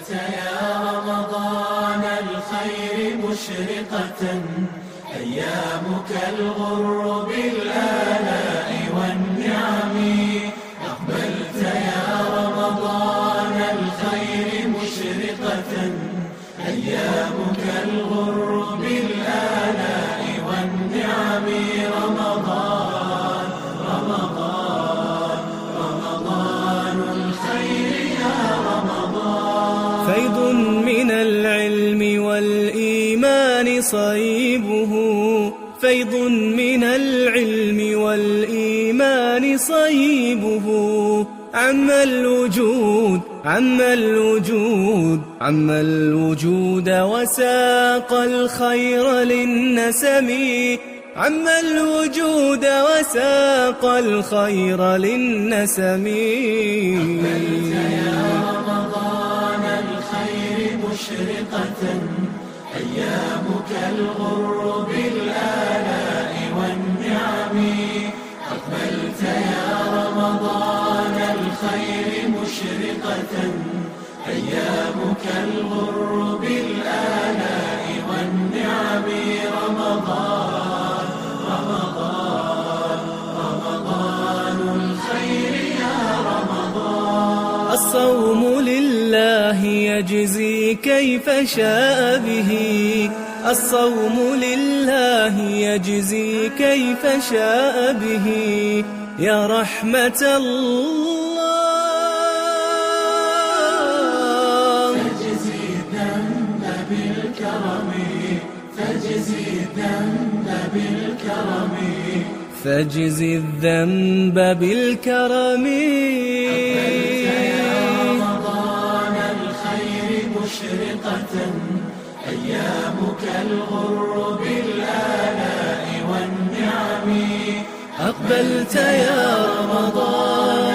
أقبلت يا رمضان الخير مشرقة أيامك الغر بالآلاء والنعم. أقبلت يا رمضان الخير مشرقة أيامك الغر فيض من العلم والإيمان صيبه فيض من العلم والإيمان صيبه عم الوجود عم الوجود عم الوجود وساق الخير للنسم عم الوجود وساق الخير للنسم. مشرقة أيامك الغر بالآلاء والنعم. أقبلت يا رمضان الخير مشرقة أيامك الغر بالآلاء والنعم. رمضان رمضان رمضان الخير يا رمضان. الصوم لله يجزي كيف شاء به. الصوم لله يجزي كيف شاء به. يا رحمة الله. فاجزي الذنب بالكرم. فاجزي الذنب بالكرم. فاجزي الذنب بالكرم. مشرقة أيامك الغر بالآلاء والنعم أقبلت يا رمضان.